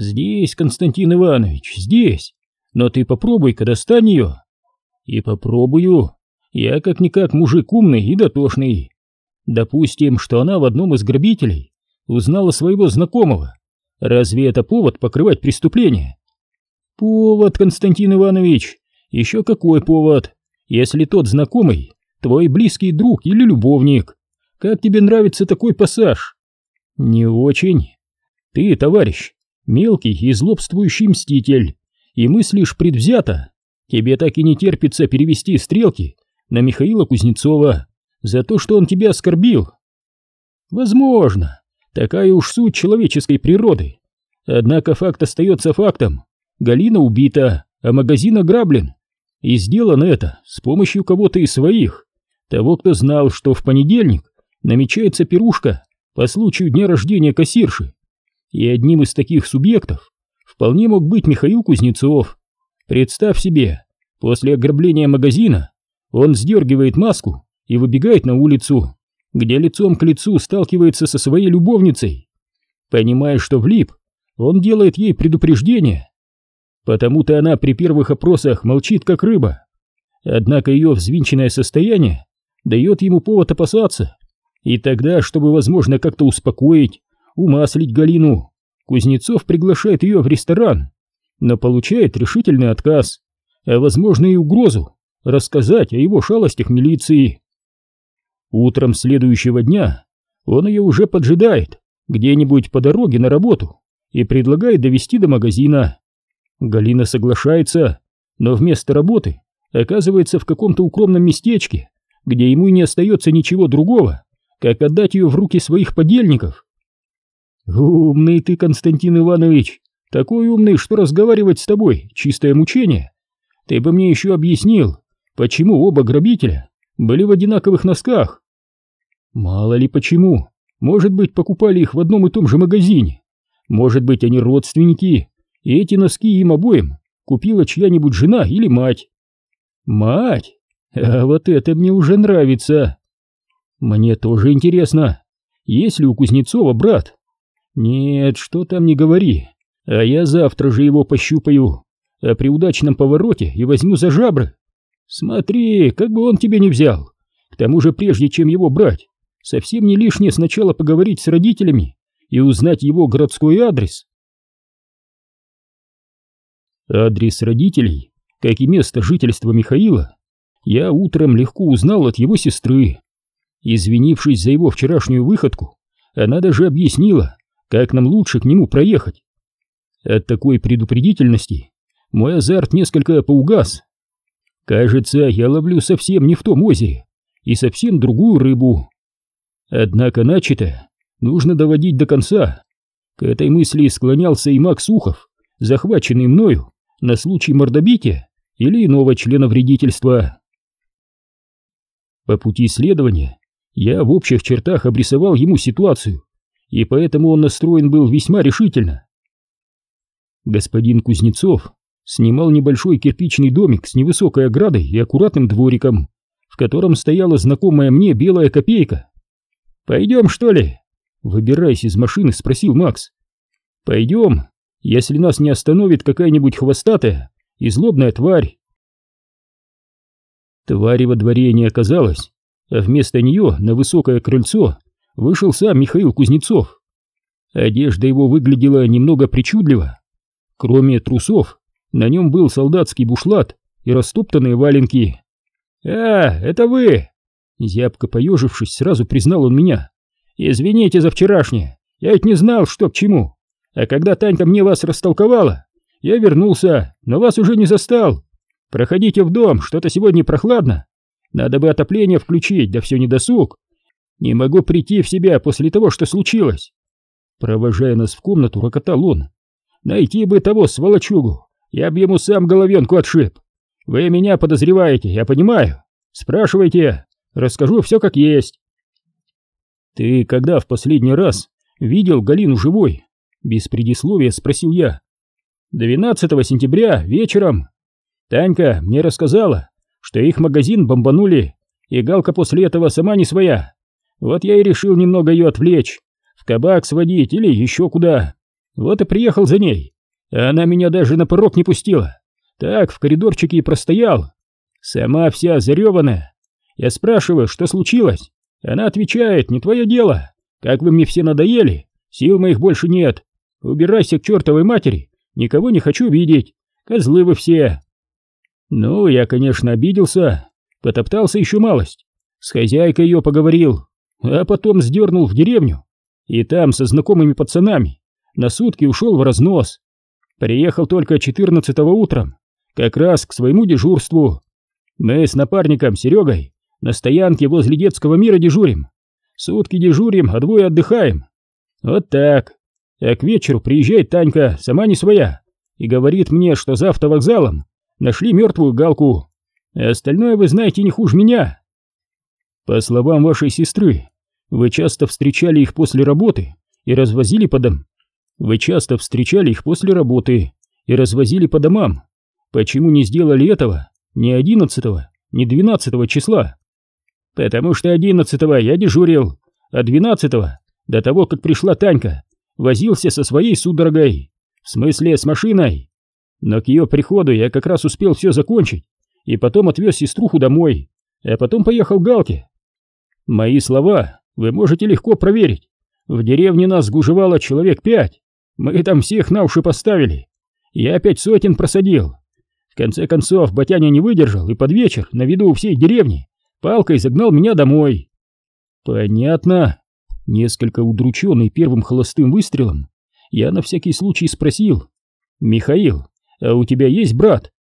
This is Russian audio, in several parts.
Здесь, Константин Иванович, здесь. Но ты попробуй-ка достань ее. И попробую. Я как-никак мужик умный и дотошный. Допустим, что она в одном из грабителей узнала своего знакомого. Разве это повод покрывать преступление? Повод, Константин Иванович. Еще какой повод? Если тот знакомый, твой близкий друг или любовник. Как тебе нравится такой пассаж? Не очень. Ты, товарищ, мелкий и злобствующий мститель, и мыслишь предвзято. Тебе так и не терпится перевести стрелки на Михаила Кузнецова за то, что он тебя оскорбил. Возможно, такая уж суть человеческой природы. Однако факт остается фактом. Галина убита, а магазин ограблен. И сделано это с помощью кого-то из своих. Того, кто знал, что в понедельник намечается пирушка по случаю дня рождения кассирши. И одним из таких субъектов вполне мог быть Михаил Кузнецов. Представь себе, после ограбления магазина он сдергивает маску и выбегает на улицу, где лицом к лицу сталкивается со своей любовницей. Понимая, что влип, он делает ей предупреждение. Потому-то она при первых опросах молчит, как рыба. Однако ее взвинченное состояние дает ему повод опасаться. И тогда, чтобы, возможно, как-то успокоить, умаслить Галину, Кузнецов приглашает ее в ресторан, но получает решительный отказ, а, возможно, и угрозу рассказать о его шалостях милиции. Утром следующего дня он ее уже поджидает где-нибудь по дороге на работу и предлагает довести до магазина. Галина соглашается, но вместо работы оказывается в каком-то укромном местечке, где ему не остается ничего другого, как отдать ее в руки своих подельников. Умный ты, Константин Иванович, такой умный, что разговаривать с тобой — чистое мучение. Ты бы мне еще объяснил, почему оба грабителя были в одинаковых носках. Мало ли почему. Может быть, покупали их в одном и том же магазине. Может быть, они родственники, и эти носки им обоим купила чья-нибудь жена или мать. Мать? А вот это мне уже нравится. Мне тоже интересно, есть ли у Кузнецова брат? Нет, что там не говори, а я завтра же его пощупаю, а при удачном повороте и возьму за жабры. Смотри, как бы он тебя не взял. К тому же, прежде чем его брать, совсем не лишнее сначала поговорить с родителями и узнать его городской адрес. Адрес родителей, как и место жительства Михаила, я утром легко узнал от его сестры. Извинившись за его вчерашнюю выходку, она даже объяснила, как нам лучше к нему проехать. От такой предупредительности мой азарт несколько поугас. Кажется, я ловлю совсем не в том озере и совсем другую рыбу. Однако начатое нужно доводить до конца. К этой мысли склонялся и Макс Ухов, захваченный мною на случай мордобития или иного члена вредительства. По пути исследования я в общих чертах обрисовал ему ситуацию, и поэтому он настроен был весьма решительно. Господин Кузнецов снимал небольшой кирпичный домик с невысокой оградой и аккуратным двориком, в котором стояла знакомая мне белая копейка. «Пойдем, что ли?» Выбираясь из машины, спросил Макс. «Пойдем, если нас не остановит какая-нибудь хвостатая и злобная тварь». Твари во дворе не оказалось, а вместо нее на высокое крыльцо вышел сам Михаил Кузнецов. Одежда его выглядела немного причудливо. Кроме трусов, на нем был солдатский бушлат и растоптанные валенки. «А, это вы!» Зябко поежившись, сразу признал он меня. «Извините за вчерашнее, я ведь не знал, что к чему. А когда Танька мне вас растолковала, я вернулся, но вас уже не застал. Проходите в дом, что-то сегодня прохладно. Надо бы отопление включить, да все не досуг. Не могу прийти в себя после того, что случилось». Провожая нас в комнату, рокотал он. «Найти бы того сволочугу, я б ему сам головенку отшиб. Вы меня подозреваете, я понимаю. Спрашивайте, расскажу все как есть. Ты когда в последний раз видел Галину живой? Без предисловия спросил я. 12 сентября вечером. Танька мне рассказала, что их магазин бомбанули, и Галка после этого сама не своя. Вот я и решил немного ее отвлечь, в кабак сводить или еще куда. Вот и приехал за ней. Она меня даже на порог не пустила. Так, в коридорчике и простоял. Сама вся зареванная. Я спрашиваю, что случилось? Она отвечает, не твое дело. Как вы мне все надоели, сил моих больше нет. Убирайся к чертовой матери, никого не хочу видеть. Козлы вы все. Ну, я, конечно, обиделся, потоптался еще малость. С хозяйкой ее поговорил, а потом сдернул в деревню. И там со знакомыми пацанами на сутки ушел в разнос. Приехал только 14 утром, как раз к своему дежурству. Мы с напарником Серегой на стоянке возле детского мира дежурим. Сутки дежурим, а двое отдыхаем. Вот так. А к вечеру приезжает Танька, сама не своя, и говорит мне, что за автовокзалом нашли мертвую галку. А остальное вы знаете не хуже меня. По словам вашей сестры, вы часто встречали их после работы и развозили по дом. Вы часто встречали их после работы и развозили по домам. Почему не сделали этого ни одиннадцатого, ни двенадцатого числа? Потому что одиннадцатого я дежурил, а двенадцатого, до того, как пришла Танька, возился со своей судорогой, в смысле с машиной. Но к ее приходу я как раз успел все закончить, и потом отвез сеструху домой, а потом поехал к Галке. Мои слова вы можете легко проверить. В деревне нас гужевало человек пять, мы там всех на уши поставили. Я пять сотен просадил. В конце концов, Батяня не выдержал и под вечер, на виду у всей деревни, палкой загнал меня домой. Понятно. Несколько удрученный первым холостым выстрелом, я на всякий случай спросил. «Михаил, а у тебя есть брат?»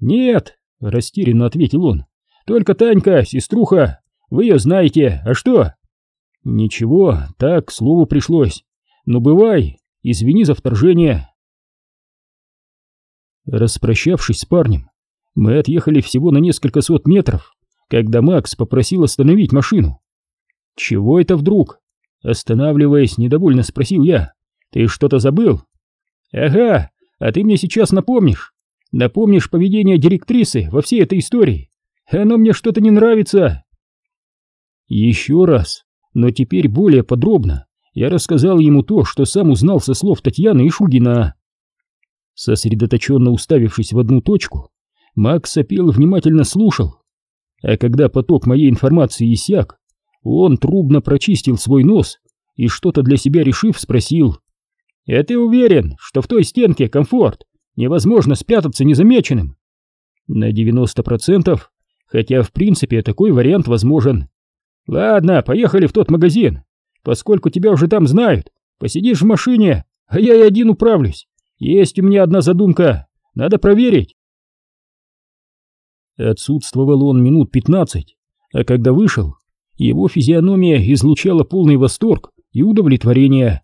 «Нет», — растерянно ответил он. «Только Танька, сеструха. Вы ее знаете. А что?» «Ничего, так, к слову пришлось. Ну, бывай, извини за вторжение». Распрощавшись с парнем, мы отъехали всего на несколько сот метров когда Макс попросил остановить машину. «Чего это вдруг?» Останавливаясь, недовольно спросил я. «Ты что-то забыл?» «Ага, а ты мне сейчас напомнишь. Напомнишь поведение директрисы во всей этой истории. Оно мне что-то не нравится». Еще раз, но теперь более подробно, я рассказал ему то, что сам узнал со слов Татьяны и Шульгина. Сосредоточенно уставившись в одну точку, Макс сопел внимательно слушал. А когда поток моей информации иссяк, он трубно прочистил свой нос и что-то для себя решив спросил. «А ты уверен, что в той стенке комфорт? Невозможно спрятаться незамеченным?» «На 90%, хотя в принципе такой вариант возможен». «Ладно, поехали в тот магазин. Поскольку тебя уже там знают, посидишь в машине, а я и один управлюсь. Есть у меня одна задумка, надо проверить». Отсутствовал он минут пятнадцать, а когда вышел, его физиономия излучала полный восторг и удовлетворение.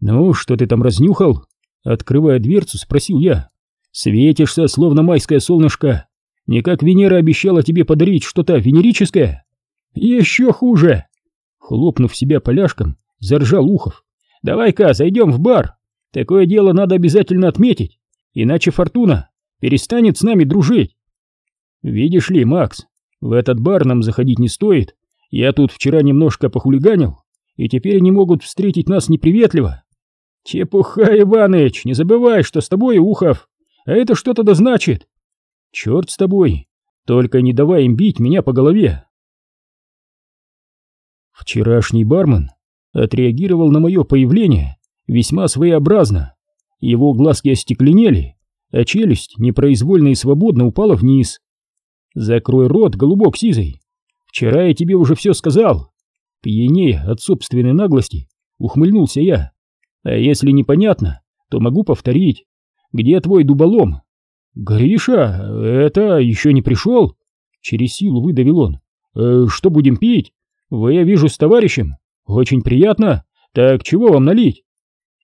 «Ну, что ты там разнюхал?» Открывая дверцу, спросил я. «Светишься, словно майское солнышко. Не как Венера обещала тебе подарить что-то венерическое?» «Еще хуже!» Хлопнув себя поляшком, заржал Ухов. «Давай-ка зайдем в бар. Такое дело надо обязательно отметить, иначе Фортуна перестанет с нами дружить. «Видишь ли, Макс, в этот бар нам заходить не стоит. Я тут вчера немножко похулиганил, и теперь они могут встретить нас неприветливо». «Чепуха, Иваныч, не забывай, что с тобой Ухов, а это что-то да значит». «Черт с тобой, только не давай им бить меня по голове». Вчерашний бармен отреагировал на мое появление весьма своеобразно. Его глазки остекленели, а челюсть непроизвольно и свободно упала вниз. Закрой рот, голубок сизый. Вчера я тебе уже все сказал. Пьянее от собственной наглости, ухмыльнулся я. А если непонятно, то могу повторить. Где твой дуболом? Гриша, это еще не пришел? Через силу выдавил он. Э, что будем пить? Вы, я вижу, с товарищем. Очень приятно. Так чего вам налить?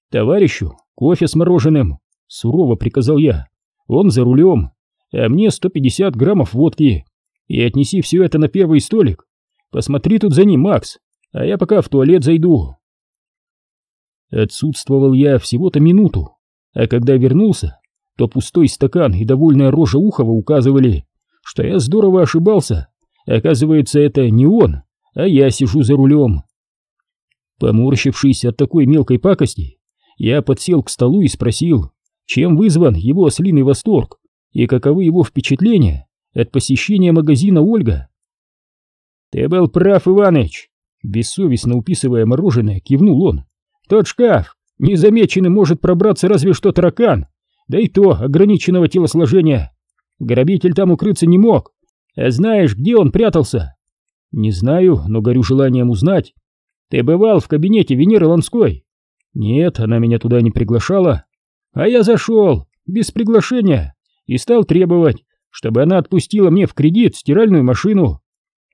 Товарищу, кофе с мороженым. Сурово приказал я. Он за рулем а мне 150 граммов водки. И отнеси все это на первый столик. Посмотри тут за ним, Макс, а я пока в туалет зайду. Отсутствовал я всего-то минуту, а когда вернулся, то пустой стакан и довольная рожа Ухова указывали, что я здорово ошибался. Оказывается, это не он, а я сижу за рулем. Поморщившись от такой мелкой пакости, Я подсел к столу и спросил, чем вызван его ослиный восторг и каковы его впечатления от посещения магазина Ольга. «Ты был прав, Иваныч!» Бессовестно уписывая мороженое, кивнул он. «Тот шкаф незамеченным может пробраться разве что таракан, да и то ограниченного телосложения. Грабитель там укрыться не мог. А знаешь, где он прятался?» «Не знаю, но горю желанием узнать. Ты бывал в кабинете Венеры Ланской?» «Нет, она меня туда не приглашала. А я зашел, без приглашения, и стал требовать, чтобы она отпустила мне в кредит стиральную машину.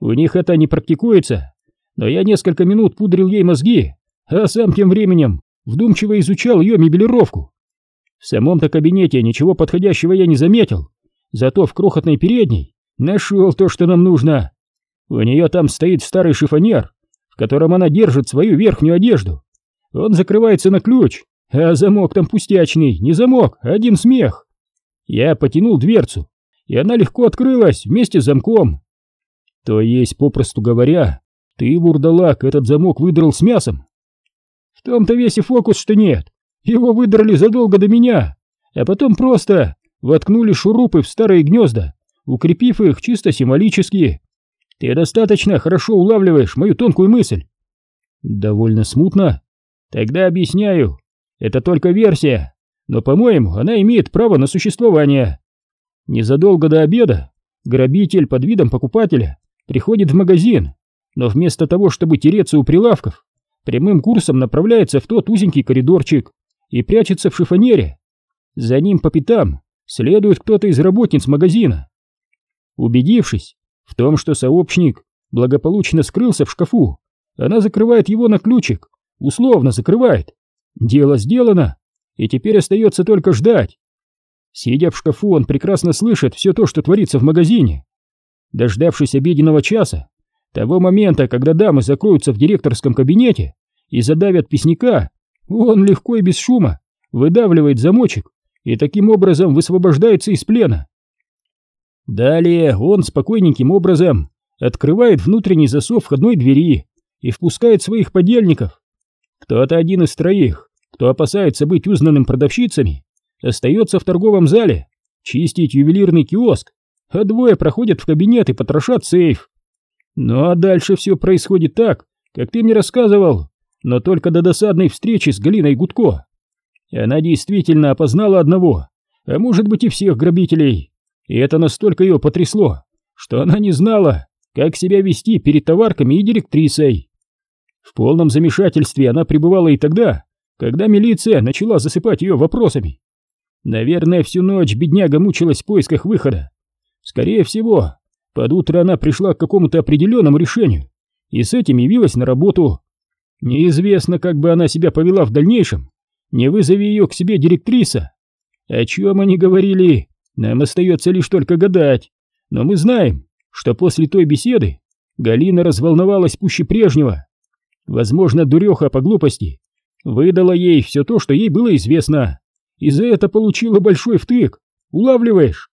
У них это не практикуется, но я несколько минут пудрил ей мозги, а сам тем временем вдумчиво изучал ее мебелировку. В самом-то кабинете ничего подходящего я не заметил, зато в крохотной передней нашел то, что нам нужно. У нее там стоит старый шифонер, в котором она держит свою верхнюю одежду. Он закрывается на ключ, а замок там пустячный, не замок, а один смех. Я потянул дверцу, и она легко открылась вместе с замком. То есть, попросту говоря, ты, бурдалак, этот замок выдрал с мясом. В том-то весь и фокус, что нет. Его выдрали задолго до меня, а потом просто воткнули шурупы в старые гнезда, укрепив их чисто символически. Ты достаточно хорошо улавливаешь мою тонкую мысль. Довольно смутно. Тогда объясняю. Это только версия, но, по-моему, она имеет право на существование. Незадолго до обеда грабитель под видом покупателя приходит в магазин, но вместо того, чтобы тереться у прилавков, прямым курсом направляется в тот узенький коридорчик и прячется в шифонере. За ним по пятам следует кто-то из работниц магазина. Убедившись в том, что сообщник благополучно скрылся в шкафу, она закрывает его на ключик, условно закрывает. Дело сделано, и теперь остается только ждать. Сидя в шкафу, он прекрасно слышит все то, что творится в магазине. Дождавшись обеденного часа, того момента, когда дамы закроются в директорском кабинете и задавят писняка, он легко и без шума выдавливает замочек и таким образом высвобождается из плена. Далее он спокойненьким образом открывает внутренний засов входной двери и впускает своих подельников. Кто-то один из троих, кто опасается быть узнанным продавщицами, остается в торговом зале чистить ювелирный киоск, а двое проходят в кабинет и потрошат сейф. Ну а дальше все происходит так, как ты мне рассказывал, но только до досадной встречи с Галиной Гудко. Она действительно опознала одного, а может быть и всех грабителей, и это настолько ее потрясло, что она не знала, как себя вести перед товарками и директрисой. В полном замешательстве она пребывала и тогда, когда милиция начала засыпать ее вопросами. Наверное, всю ночь бедняга мучилась в поисках выхода. Скорее всего, под утро она пришла к какому-то определенному решению и с этим явилась на работу. Неизвестно, как бы она себя повела в дальнейшем, не вызови ее к себе директриса. О чем они говорили, нам остается лишь только гадать. Но мы знаем, что после той беседы Галина разволновалась пуще прежнего. Возможно, дуреха по глупости выдала ей все то, что ей было известно, и за это получила большой втык. Улавливаешь?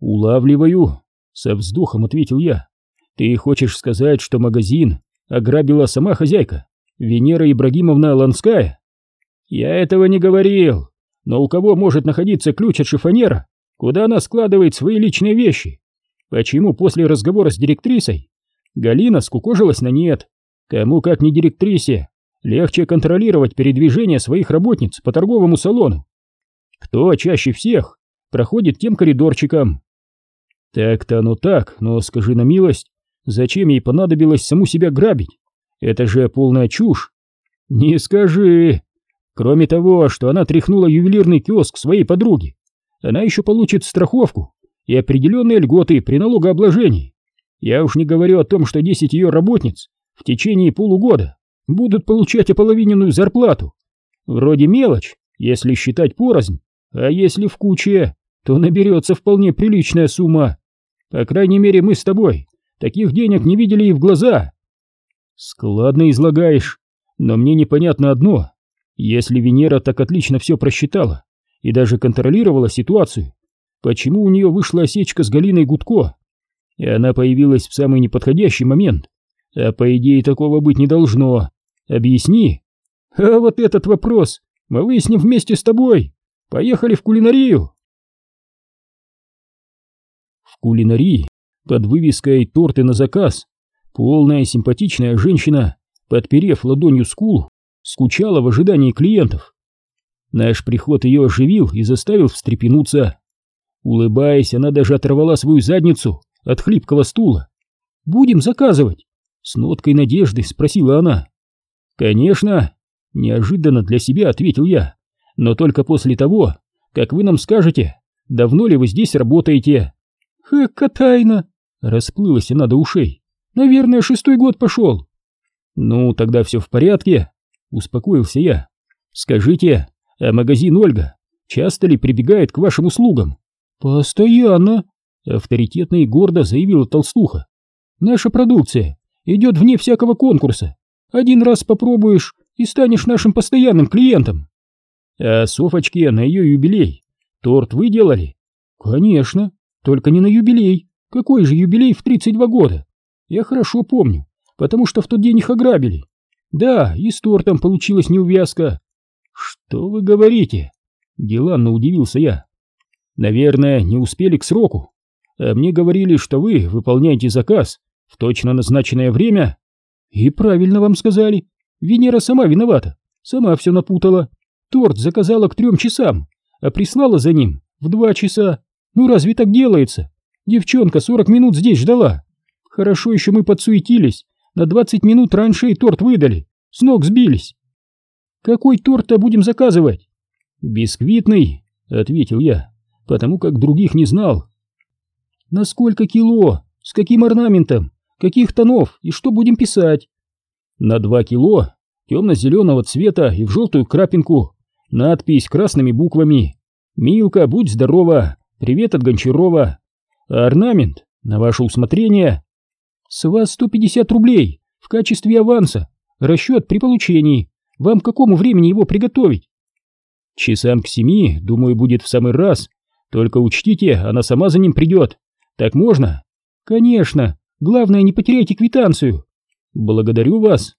Улавливаю, со вздохом ответил я. Ты хочешь сказать, что магазин ограбила сама хозяйка, Венера Ибрагимовна Ланская? Я этого не говорил, но у кого может находиться ключ от шифонера, куда она складывает свои личные вещи? Почему после разговора с директрисой Галина скукожилась на нет? Кому как не директрисе легче контролировать передвижение своих работниц по торговому салону. Кто чаще всех проходит тем коридорчиком? Так-то оно так, но скажи на милость, зачем ей понадобилось саму себя грабить? Это же полная чушь. Не скажи. Кроме того, что она тряхнула ювелирный киоск своей подруги, она еще получит страховку и определенные льготы при налогообложении. Я уж не говорю о том, что 10 ее работниц в течение полугода будут получать ополовиненную зарплату. Вроде мелочь, если считать порознь, а если в куче, то наберется вполне приличная сумма. По крайней мере, мы с тобой таких денег не видели и в глаза. Складно излагаешь, но мне непонятно одно. Если Венера так отлично все просчитала и даже контролировала ситуацию, почему у нее вышла осечка с Галиной Гудко? И она появилась в самый неподходящий момент. А по идее такого быть не должно. Объясни. А вот этот вопрос Мы выясним вместе с тобой. Поехали в кулинарию. В кулинарии под вывеской «Торты на заказ» полная симпатичная женщина, подперев ладонью скулу, скучала в ожидании клиентов. Наш приход ее оживил и заставил встрепенуться. Улыбаясь, она даже оторвала свою задницу от хлипкого стула. «Будем заказывать?» — с ноткой надежды спросила она. «Конечно!» — неожиданно для себя ответил я. «Но только после того, как вы нам скажете, давно ли вы здесь работаете?» «Хэка тайна!» — расплылась она до ушей. «Наверное, шестой год пошел». «Ну, тогда все в порядке», — успокоился я. «Скажите, а магазин Ольга часто ли прибегает к вашим услугам?» «Постоянно», — авторитетно и гордо заявила толстуха. «Наша продукция идет вне всякого конкурса. Один раз попробуешь и станешь нашим постоянным клиентом». «А Софочке на ее юбилей торт вы делали?» «Конечно, только не на юбилей. Какой же юбилей в 32 года? Я хорошо помню, потому что в тот день их ограбили. Да, и с тортом получилась неувязка». «Что вы говорите?» Деланно удивился я. Наверное, не успели к сроку. А мне говорили, что вы выполняете заказ в точно назначенное время. И правильно вам сказали. Венера сама виновата. Сама все напутала. Торт заказала к трем часам, а прислала за ним в два часа. Ну разве так делается? Девчонка сорок минут здесь ждала. Хорошо еще мы подсуетились. На двадцать минут раньше и торт выдали. С ног сбились. Какой торт-то будем заказывать? Бисквитный, ответил я потому как других не знал. На сколько кило? С каким орнаментом? Каких тонов? И что будем писать? На два кило, темно-зеленого цвета и в желтую крапинку. Надпись красными буквами. «Милка, будь здорова! Привет от Гончарова!» А орнамент на ваше усмотрение. С вас 150 рублей в качестве аванса. Расчет при получении. Вам какому времени его приготовить? Часам к семи, думаю, будет в самый раз. Только учтите, она сама за ним придет. Так можно? Конечно. Главное, не потеряйте квитанцию. Благодарю вас.